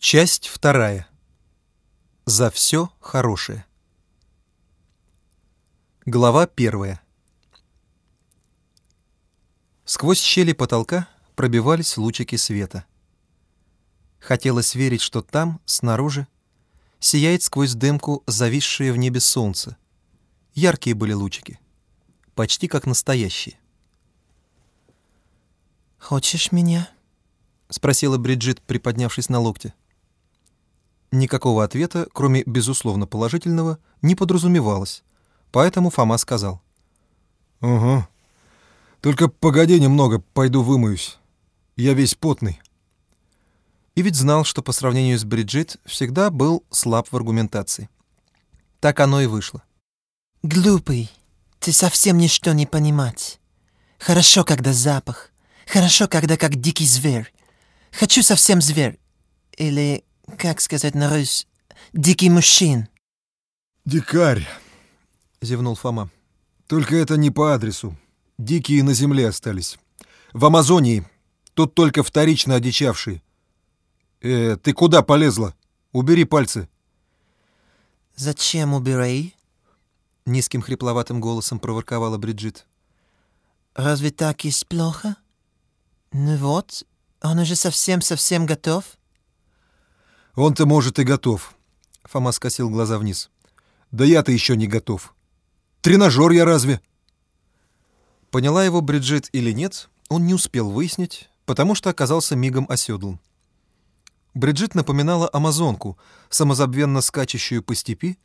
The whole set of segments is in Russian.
Часть вторая. За все хорошее. Глава первая. Сквозь щели потолка пробивались лучики света. Хотелось верить, что там, снаружи, сияет сквозь дымку зависшее в небе солнце. Яркие были лучики, почти как настоящие. «Хочешь меня?» — спросила Бриджит, приподнявшись на локте. Никакого ответа, кроме безусловно положительного, не подразумевалось, поэтому Фома сказал. «Угу. Только погоди немного, пойду вымоюсь. Я весь потный». И ведь знал, что по сравнению с Бриджит всегда был слаб в аргументации. Так оно и вышло. «Глупый, ты совсем ничто не понимать. Хорошо, когда запах. Хорошо, когда как дикий зверь. Хочу совсем зверь. Или как сказать на рус, дикий мужчин. «Дикарь», — зевнул Фома. «Только это не по адресу. Дикие на земле остались. В Амазонии. Тут только вторично одичавшие. Э, ты куда полезла? Убери пальцы». «Зачем убирай?» — низким хрипловатым голосом проворковала Бриджит. «Разве так есть плохо? Ну вот, он уже совсем-совсем готов». «Он-то, может, и готов», — Фома скосил глаза вниз. «Да я-то еще не готов. Тренажер я разве?» Поняла его Бриджит или нет, он не успел выяснить, потому что оказался мигом оседлан. Бриджит напоминала амазонку, самозабвенно скачущую по степи,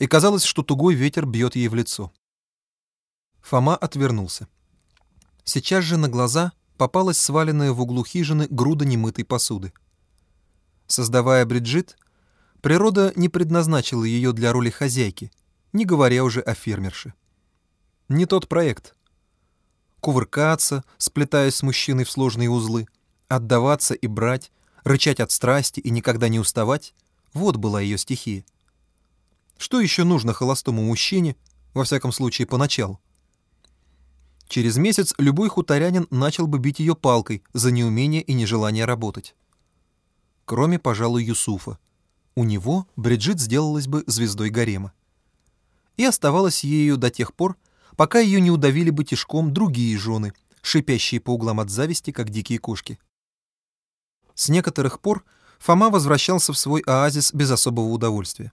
и казалось, что тугой ветер бьет ей в лицо. Фома отвернулся. Сейчас же на глаза попалась сваленная в углу хижины груда немытой посуды. Создавая Бриджит, природа не предназначила ее для роли хозяйки, не говоря уже о фермерше. Не тот проект. Кувыркаться, сплетаясь с мужчиной в сложные узлы, отдаваться и брать, рычать от страсти и никогда не уставать — вот была ее стихия. Что еще нужно холостому мужчине, во всяком случае поначалу? Через месяц любой хуторянин начал бы бить ее палкой за неумение и нежелание работать кроме, пожалуй, Юсуфа. У него Бриджит сделалась бы звездой гарема. И оставалась ею до тех пор, пока ее не удавили бы тишком другие жены, шипящие по углам от зависти, как дикие кошки. С некоторых пор Фома возвращался в свой оазис без особого удовольствия.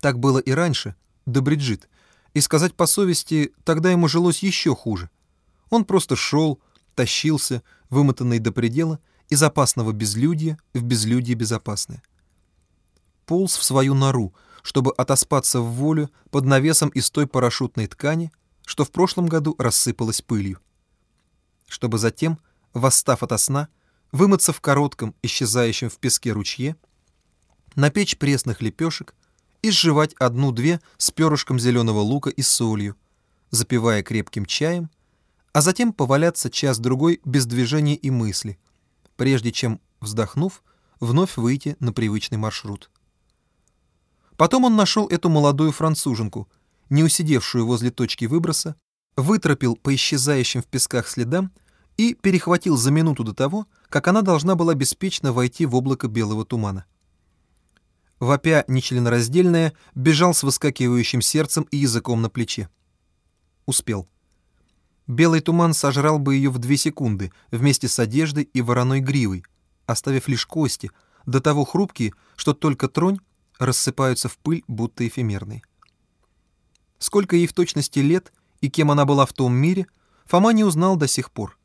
Так было и раньше, до Бриджит, и сказать по совести, тогда ему жилось еще хуже. Он просто шел, тащился, вымотанный до предела, из опасного безлюдья в безлюдье безопасное. Полз в свою нору, чтобы отоспаться в волю под навесом из той парашютной ткани, что в прошлом году рассыпалась пылью. Чтобы затем, восстав ото сна, вымыться в коротком, исчезающем в песке ручье, напечь пресных лепешек и сживать одну-две с перышком зеленого лука и солью, запивая крепким чаем, а затем поваляться час-другой без движения и мысли, прежде чем, вздохнув, вновь выйти на привычный маршрут. Потом он нашел эту молодую француженку, не усидевшую возле точки выброса, вытропил по исчезающим в песках следам и перехватил за минуту до того, как она должна была беспечно войти в облако белого тумана. Вопя нечленораздельная, бежал с выскакивающим сердцем и языком на плече. Успел. Белый туман сожрал бы ее в две секунды вместе с одеждой и вороной гривой, оставив лишь кости, до того хрупкие, что только тронь рассыпаются в пыль, будто эфемерные. Сколько ей в точности лет и кем она была в том мире, Фома не узнал до сих пор.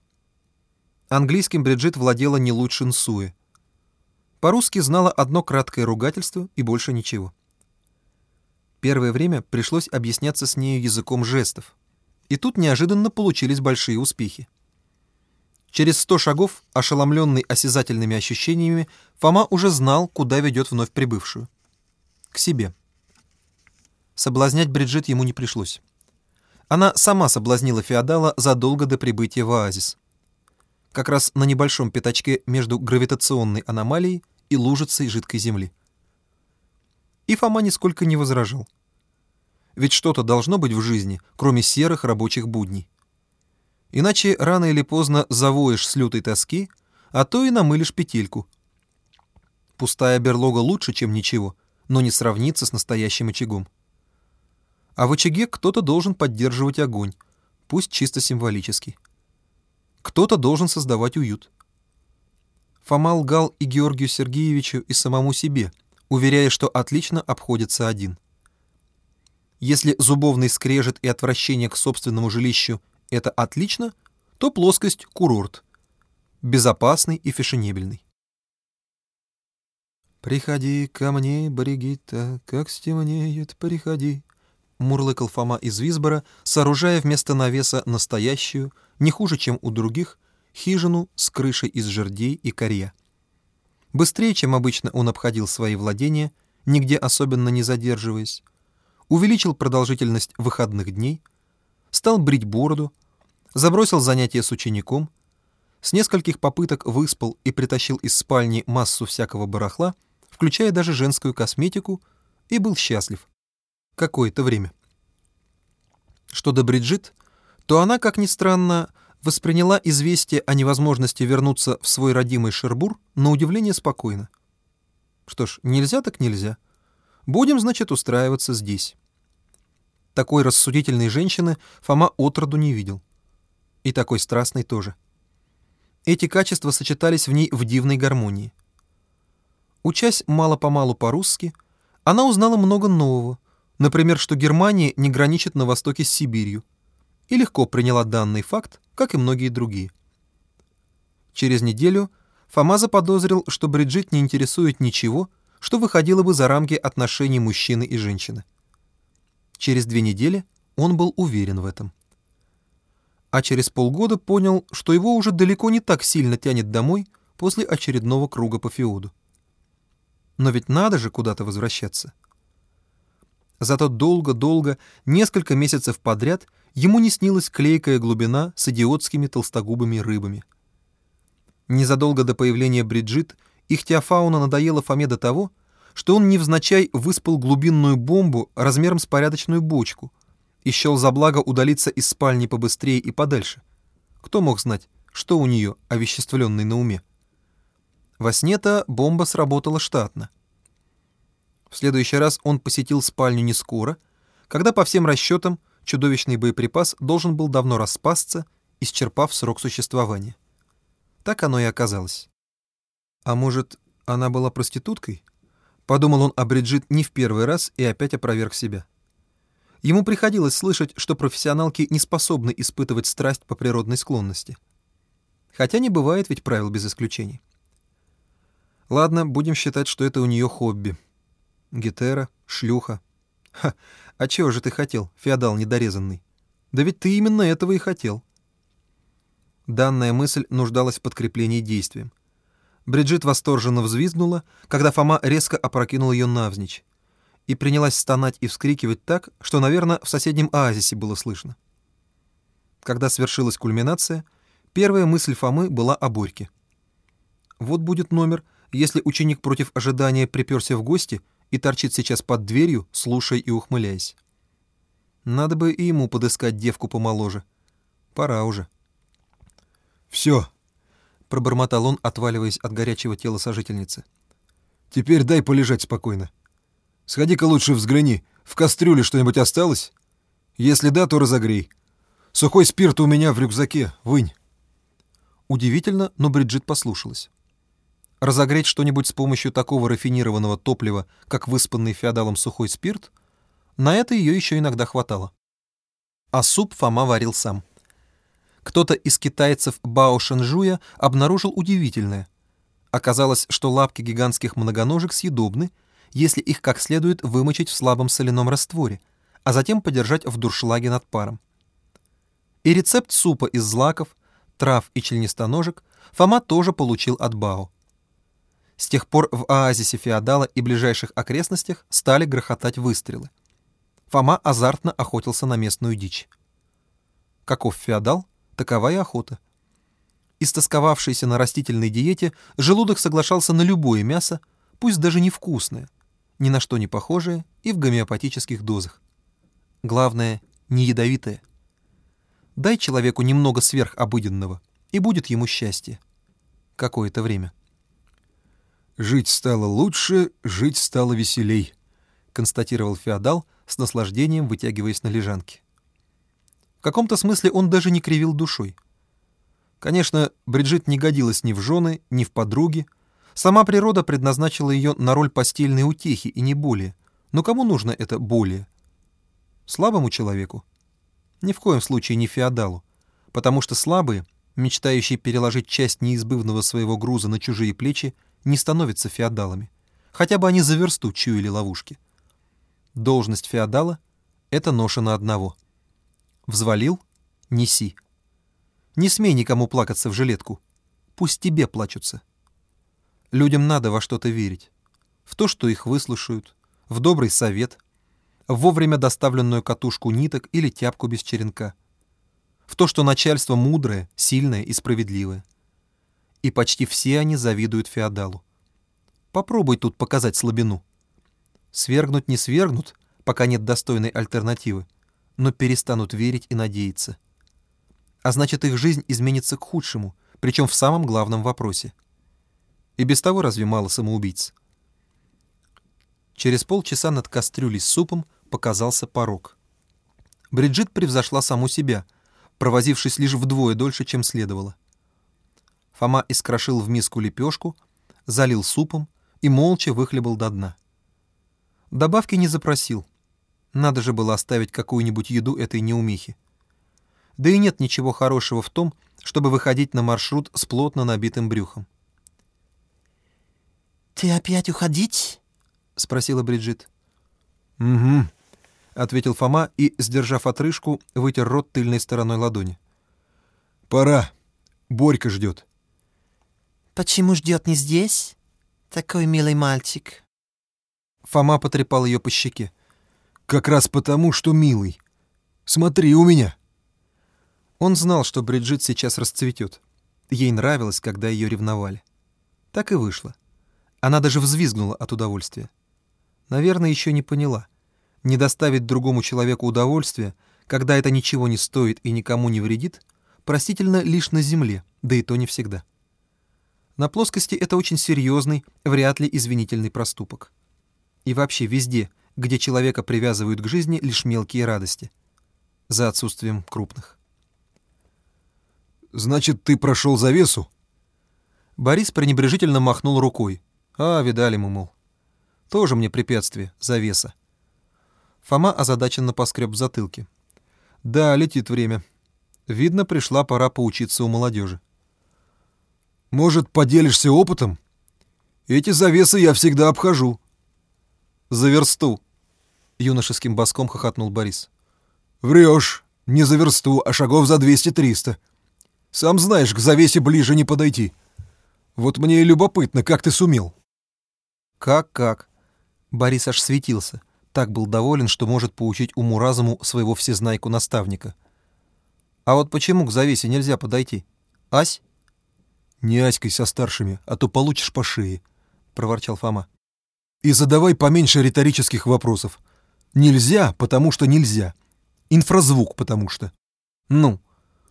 Английским Бриджит владела не лучше Нсуэ. По-русски знала одно краткое ругательство и больше ничего. Первое время пришлось объясняться с нею языком жестов, и тут неожиданно получились большие успехи. Через сто шагов, ошеломленный осязательными ощущениями, Фома уже знал, куда ведет вновь прибывшую. К себе. Соблазнять Бриджит ему не пришлось. Она сама соблазнила феодала задолго до прибытия в оазис. Как раз на небольшом пятачке между гравитационной аномалией и лужицей жидкой земли. И Фома нисколько не возражал. Ведь что-то должно быть в жизни, кроме серых рабочих будней. Иначе рано или поздно завоешь с лютой тоски, а то и намылишь петельку. Пустая берлога лучше, чем ничего, но не сравнится с настоящим очагом. А в очаге кто-то должен поддерживать огонь, пусть чисто символический. Кто-то должен создавать уют. Фома лгал и Георгию Сергеевичу, и самому себе, уверяя, что отлично обходится один. Если зубовный скрежет и отвращение к собственному жилищу — это отлично, то плоскость — курорт. Безопасный и фешенебельный. «Приходи ко мне, Бригитта, как стемнеет, приходи», — мурлыкал Фома из Висбора, сооружая вместо навеса настоящую, не хуже, чем у других, хижину с крышей из жердей и корья. Быстрее, чем обычно, он обходил свои владения, нигде особенно не задерживаясь, увеличил продолжительность выходных дней, стал брить бороду, забросил занятия с учеником, с нескольких попыток выспал и притащил из спальни массу всякого барахла — включая даже женскую косметику, и был счастлив. Какое-то время. Что до Бриджит, то она, как ни странно, восприняла известие о невозможности вернуться в свой родимый Шербур на удивление спокойно. Что ж, нельзя так нельзя. Будем, значит, устраиваться здесь. Такой рассудительной женщины Фома отроду не видел. И такой страстной тоже. Эти качества сочетались в ней в дивной гармонии. Учась мало-помалу по-русски, она узнала много нового, например, что Германия не граничит на востоке с Сибирью, и легко приняла данный факт, как и многие другие. Через неделю Фома заподозрил, что Бриджит не интересует ничего, что выходило бы за рамки отношений мужчины и женщины. Через две недели он был уверен в этом. А через полгода понял, что его уже далеко не так сильно тянет домой после очередного круга по феоду. Но ведь надо же куда-то возвращаться. Зато долго-долго, несколько месяцев подряд, ему не снилась клейкая глубина с идиотскими толстогубыми рыбами. Незадолго до появления Бриджит их теофауна надоела Фоме до того, что он невзначай выспал глубинную бомбу размером с порядочную бочку и счел за благо удалиться из спальни побыстрее и подальше. Кто мог знать, что у нее овеществленный на уме? Во сне-то бомба сработала штатно. В следующий раз он посетил спальню не скоро, когда по всем расчетам чудовищный боеприпас должен был давно распасться, исчерпав срок существования. Так оно и оказалось. А может, она была проституткой? Подумал он о Бриджит не в первый раз и опять опроверг себя. Ему приходилось слышать, что профессионалки не способны испытывать страсть по природной склонности. Хотя не бывает ведь правил без исключений. Ладно, будем считать, что это у нее хобби. Гетера, шлюха. Ха, а чего же ты хотел, феодал недорезанный? Да ведь ты именно этого и хотел. Данная мысль нуждалась в подкреплении действием. Бриджит восторженно взвизгнула, когда Фома резко опрокинул ее навзничь, и принялась стонать и вскрикивать так, что, наверное, в соседнем оазисе было слышно. Когда свершилась кульминация, первая мысль Фомы была о Борьке. Вот будет номер, если ученик против ожидания приперся в гости и торчит сейчас под дверью, слушая и ухмыляясь. Надо бы и ему подыскать девку помоложе. Пора уже. «Все», — пробормотал он, отваливаясь от горячего тела сожительницы. «Теперь дай полежать спокойно. Сходи-ка лучше взгляни, в кастрюле что-нибудь осталось? Если да, то разогрей. Сухой спирт у меня в рюкзаке, вынь». Удивительно, но Бриджит послушалась. Разогреть что-нибудь с помощью такого рафинированного топлива, как выспанный феодалом сухой спирт, на это ее еще иногда хватало. А суп Фома варил сам. Кто-то из китайцев Бао Шэнжуя обнаружил удивительное. Оказалось, что лапки гигантских многоножек съедобны, если их как следует вымочить в слабом соляном растворе, а затем подержать в дуршлаге над паром. И рецепт супа из злаков, трав и членистоножек Фома тоже получил от Бао. С тех пор в оазисе феодала и ближайших окрестностях стали грохотать выстрелы. Фома азартно охотился на местную дичь. Каков феодал, такова и охота. Истосковавшийся на растительной диете, желудок соглашался на любое мясо, пусть даже невкусное, ни на что не похожее и в гомеопатических дозах. Главное, не ядовитое. Дай человеку немного сверхобыденного, и будет ему счастье. Какое-то время. Жить стало лучше, жить стало веселей, констатировал феодал с наслаждением, вытягиваясь на лежанке. Каком-то смысле он даже не кривил душой. Конечно, Бриджит не годилась ни в жены, ни в подруги. Сама природа предназначила ее на роль постельной утехи и не более. Но кому нужно это более? Слабому человеку? Ни в коем случае не феодалу, потому что слабые, мечтающие переложить часть неизбывного своего груза на чужие плечи, не становятся феодалами. Хотя бы они за версту чуяли ловушки. Должность феодала — это ноша на одного. Взвалил — неси. Не смей никому плакаться в жилетку. Пусть тебе плачутся. Людям надо во что-то верить. В то, что их выслушают, в добрый совет, в вовремя доставленную катушку ниток или тяпку без черенка, в то, что начальство мудрое, сильное и справедливое. И почти все они завидуют феодалу. Попробуй тут показать слабину. Свергнуть не свергнут, пока нет достойной альтернативы, но перестанут верить и надеяться. А значит, их жизнь изменится к худшему, причем в самом главном вопросе. И без того разве мало самоубийц? Через полчаса над кастрюлей с супом показался порог. Бриджит превзошла саму себя, провозившись лишь вдвое дольше, чем следовало. Фома искрошил в миску лепешку, залил супом и молча выхлебал до дна. Добавки не запросил. Надо же было оставить какую-нибудь еду этой неумихе. Да и нет ничего хорошего в том, чтобы выходить на маршрут с плотно набитым брюхом. «Ты опять уходить?» — спросила Бриджит. «Угу», — ответил Фома и, сдержав отрыжку, вытер рот тыльной стороной ладони. «Пора. Борька ждет». «Почему ждет не здесь? Такой милый мальчик». Фома потрепал ее по щеке. «Как раз потому, что милый. Смотри у меня». Он знал, что Бриджит сейчас расцветет. Ей нравилось, когда ее ревновали. Так и вышло. Она даже взвизгнула от удовольствия. Наверное, еще не поняла. Не доставить другому человеку удовольствия, когда это ничего не стоит и никому не вредит, простительно лишь на земле, да и то не всегда. На плоскости это очень серьезный, вряд ли извинительный проступок. И вообще везде, где человека привязывают к жизни лишь мелкие радости. За отсутствием крупных. «Значит, ты прошел завесу?» Борис пренебрежительно махнул рукой. «А, видали мы, мол. Тоже мне препятствие, завеса». Фома озадаченно поскреб в затылке. «Да, летит время. Видно, пришла пора поучиться у молодежи. «Может, поделишься опытом? Эти завесы я всегда обхожу». «За версту!» — юношеским боском хохотнул Борис. «Врешь. Не за версту, а шагов за двести-триста. Сам знаешь, к завесе ближе не подойти. Вот мне и любопытно, как ты сумел». «Как-как?» Борис аж светился. Так был доволен, что может поучить уму-разуму своего всезнайку-наставника. «А вот почему к завесе нельзя подойти? Ась?» «Не аськой со старшими, а то получишь по шее», — проворчал Фома. «И задавай поменьше риторических вопросов. Нельзя, потому что нельзя. Инфразвук, потому что». «Ну?»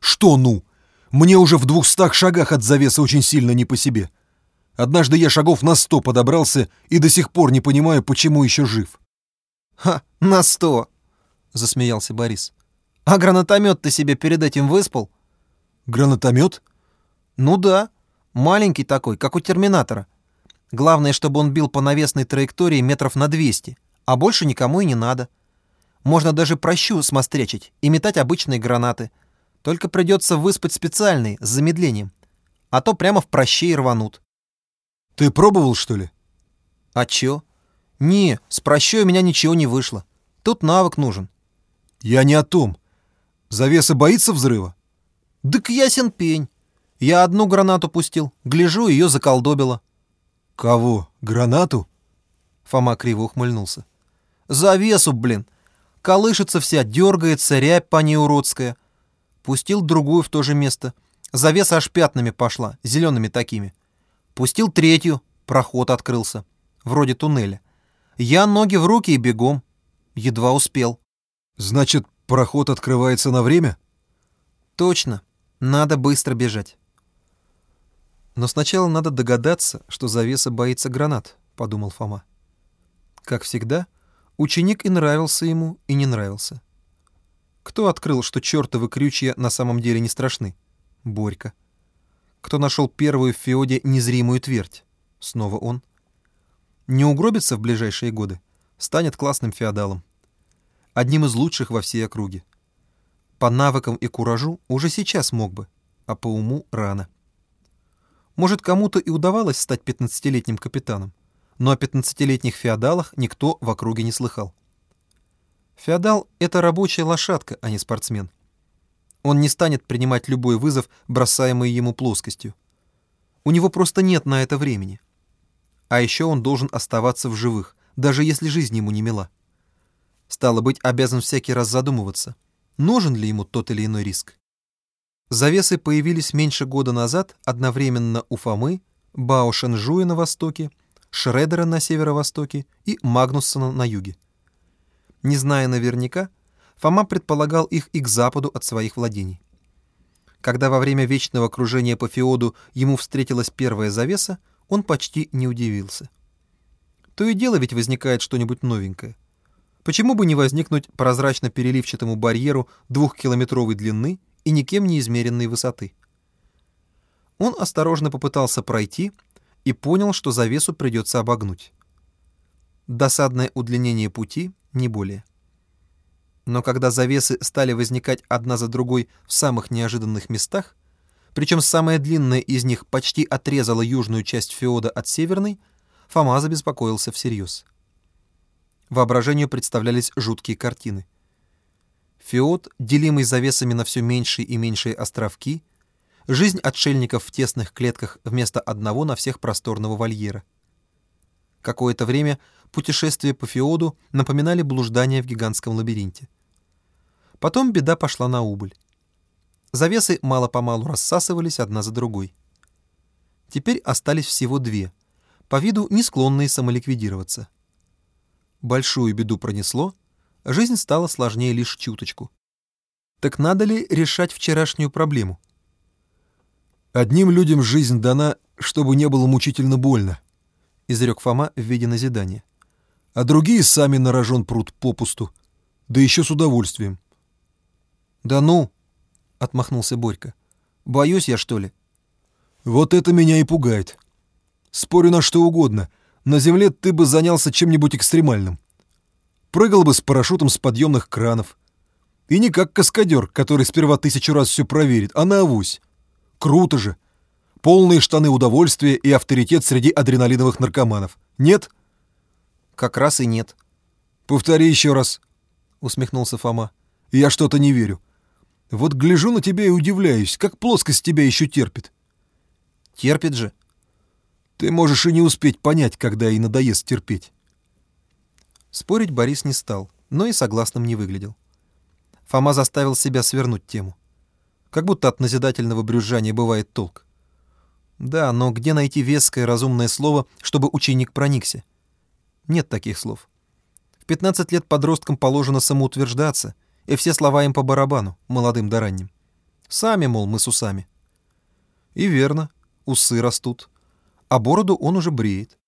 «Что «ну»? Мне уже в двухстах шагах от завесы очень сильно не по себе. Однажды я шагов на сто подобрался и до сих пор не понимаю, почему еще жив». «Ха, на сто!» — засмеялся Борис. «А гранатомет ты себе перед этим выспал?» «Гранатомет?» «Ну да. Маленький такой, как у Терминатора. Главное, чтобы он бил по навесной траектории метров на 200, а больше никому и не надо. Можно даже прощу смострячить и метать обычные гранаты. Только придется выспать специальные, с замедлением. А то прямо в прощей рванут». «Ты пробовал, что ли?» «А чё?» «Не, с прощой у меня ничего не вышло. Тут навык нужен». «Я не о том. Завеса боится взрыва?» «Дык ясен пень. Я одну гранату пустил. Гляжу, ее заколдобило». «Кого? Гранату?» Фома криво ухмыльнулся. «Завесу, блин. Колышется вся, дергается, рябь по ней уродская. Пустил другую в то же место. Завеса аж пятнами пошла, зелеными такими. Пустил третью, проход открылся. Вроде туннеля. Я ноги в руки и бегом. Едва успел. Значит, проход открывается на время? Точно. Надо быстро бежать. Но сначала надо догадаться, что завеса боится гранат, подумал Фома. Как всегда, ученик и нравился ему, и не нравился. Кто открыл, что чертовы крючья на самом деле не страшны? Борька. Кто нашел первую в Феоде незримую твердь? Снова он. Не угробится в ближайшие годы, станет классным феодалом. Одним из лучших во всей округе. По навыкам и куражу уже сейчас мог бы, а по уму рано. Может, кому-то и удавалось стать 15-летним капитаном, но о 15-летних феодалах никто в округе не слыхал. Феодал — это рабочая лошадка, а не спортсмен. Он не станет принимать любой вызов, бросаемый ему плоскостью. У него просто нет на это времени. А еще он должен оставаться в живых, даже если жизнь ему не мила. Стало быть, обязан всякий раз задумываться, нужен ли ему тот или иной риск. Завесы появились меньше года назад одновременно у Фомы, Бао Шэнжуя на востоке, Шредера на северо-востоке и Магнуссона на юге. Не зная наверняка, Фома предполагал их и к западу от своих владений. Когда во время вечного кружения по Феоду ему встретилась первая завеса, он почти не удивился. То и дело ведь возникает что-нибудь новенькое. Почему бы не возникнуть прозрачно-переливчатому барьеру двухкилометровой длины и никем не измеренной высоты? Он осторожно попытался пройти и понял, что завесу придется обогнуть. Досадное удлинение пути, не более. Но когда завесы стали возникать одна за другой в самых неожиданных местах, причем самая длинная из них почти отрезала южную часть феода от северной, Фома забеспокоился всерьез. Воображению представлялись жуткие картины. Феод, делимый завесами на все меньшие и меньшие островки, жизнь отшельников в тесных клетках вместо одного на всех просторного вольера. Какое-то время путешествия по Феоду напоминали блуждание в гигантском лабиринте. Потом беда пошла на убыль. Завесы мало-помалу рассасывались одна за другой. Теперь остались всего две, по виду не склонные самоликвидироваться — большую беду пронесло, жизнь стала сложнее лишь чуточку. Так надо ли решать вчерашнюю проблему? «Одним людям жизнь дана, чтобы не было мучительно больно», — изрек Фома в виде назидания. «А другие сами на рожон прут попусту, да еще с удовольствием». «Да ну!» — отмахнулся Борька. «Боюсь я, что ли?» «Вот это меня и пугает. Спорю на что угодно — на земле ты бы занялся чем-нибудь экстремальным. Прыгал бы с парашютом с подъемных кранов. И не как каскадер, который сперва тысячу раз все проверит, а на авось. Круто же. Полные штаны удовольствия и авторитет среди адреналиновых наркоманов. Нет? Как раз и нет. Повтори еще раз, усмехнулся Фома. Я что-то не верю. Вот гляжу на тебя и удивляюсь, как плоскость тебя еще терпит. Терпит же. Ты можешь и не успеть понять, когда ей надоест терпеть. Спорить Борис не стал, но и согласным не выглядел. Фома заставил себя свернуть тему. Как будто от назидательного брюзжания бывает толк. Да, но где найти веское разумное слово, чтобы ученик проникся? Нет таких слов. В 15 лет подросткам положено самоутверждаться, и все слова им по барабану, молодым да ранним. Сами, мол, мы с усами. И верно, усы растут, а бороду он уже бреет.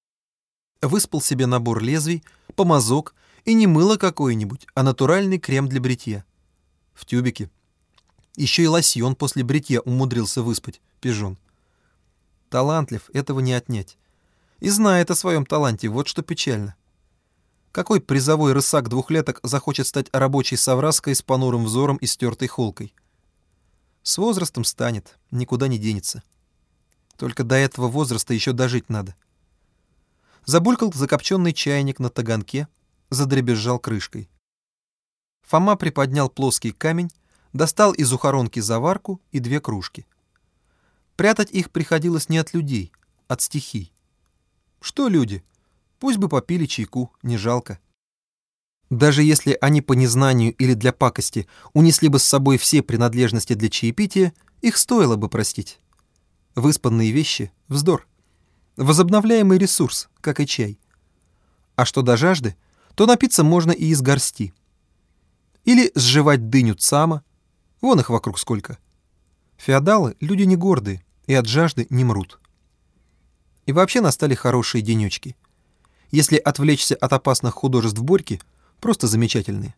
Выспал себе набор лезвий, помазок и не мыло какое-нибудь, а натуральный крем для бритья. В тюбике. Еще и лосьон после бритья умудрился выспать, пижон. Талантлив, этого не отнять. И знает о своем таланте, вот что печально. Какой призовой рысак двухлеток захочет стать рабочей совраской с понурым взором и стертой холкой? С возрастом станет, никуда не денется. Только до этого возраста еще дожить надо. Забулькал закопченный чайник на таганке, задребезжал крышкой. Фома приподнял плоский камень, достал из ухоронки заварку и две кружки. Прятать их приходилось не от людей, от стихий. Что люди? Пусть бы попили чайку, не жалко. Даже если они по незнанию или для пакости унесли бы с собой все принадлежности для чаепития, их стоило бы простить. Выспанные вещи — вздор. Возобновляемый ресурс, как и чай. А что до жажды, то напиться можно и из горсти. Или сживать дыню цама, вон их вокруг сколько. Феодалы — люди не гордые и от жажды не мрут. И вообще настали хорошие денечки. Если отвлечься от опасных художеств Борьки, просто замечательные.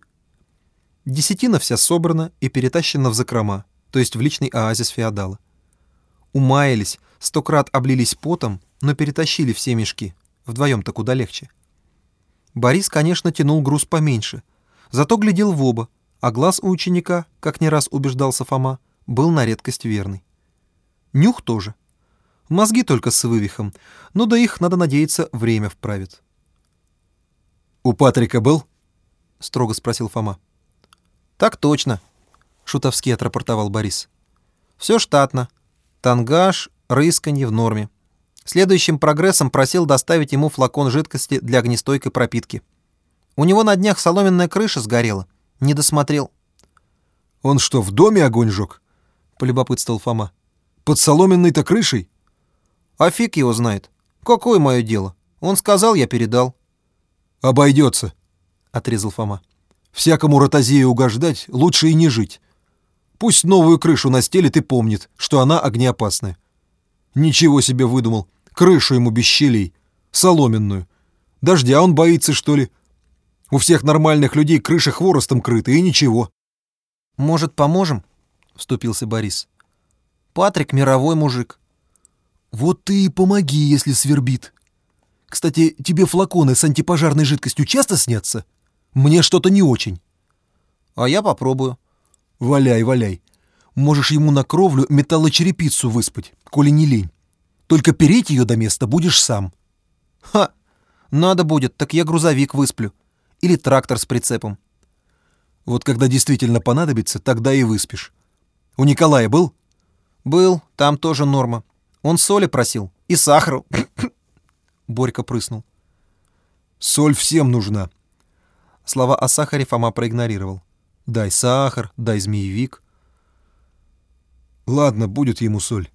Десятина вся собрана и перетащена в закрома, то есть в личный оазис феодала. Умаялись, сто крат облились потом, но перетащили все мешки. Вдвоем-то куда легче. Борис, конечно, тянул груз поменьше, зато глядел в оба, а глаз у ученика, как не раз убеждался Фома, был на редкость верный. Нюх тоже. Мозги только с вывихом, но до их, надо надеяться, время вправит. «У Патрика был?» — строго спросил Фома. «Так точно», — шутовски отрапортовал Борис. «Все штатно. Тангаж, рысканье в норме. Следующим прогрессом просил доставить ему флакон жидкости для огнестойкой пропитки. У него на днях соломенная крыша сгорела. Не досмотрел». «Он что, в доме огонь жег?» — полюбопытствовал Фома. «Под соломенной-то крышей?» «А фиг его знает. Какое мое дело? Он сказал, я передал». «Обойдется», — отрезал Фома. «Всякому ротозею угождать лучше и не жить. Пусть новую крышу настелит и помнит, что она огнеопасная. Ничего себе выдумал. Крышу ему без щелей. Соломенную. Дождя он боится, что ли? У всех нормальных людей крыша хворостом крыта, и ничего». «Может, поможем?» — вступился Борис. «Патрик мировой мужик». «Вот ты и помоги, если свербит», кстати, тебе флаконы с антипожарной жидкостью часто снятся? Мне что-то не очень. А я попробую. Валяй, валяй. Можешь ему на кровлю металлочерепицу выспать, коли не лень. Только переть ее до места будешь сам. Ха! Надо будет, так я грузовик высплю. Или трактор с прицепом. Вот когда действительно понадобится, тогда и выспишь. У Николая был? Был, там тоже норма. Он соли просил и сахару. Борька прыснул. «Соль всем нужна». Слова о сахаре Фома проигнорировал. «Дай сахар, дай змеевик». «Ладно, будет ему соль.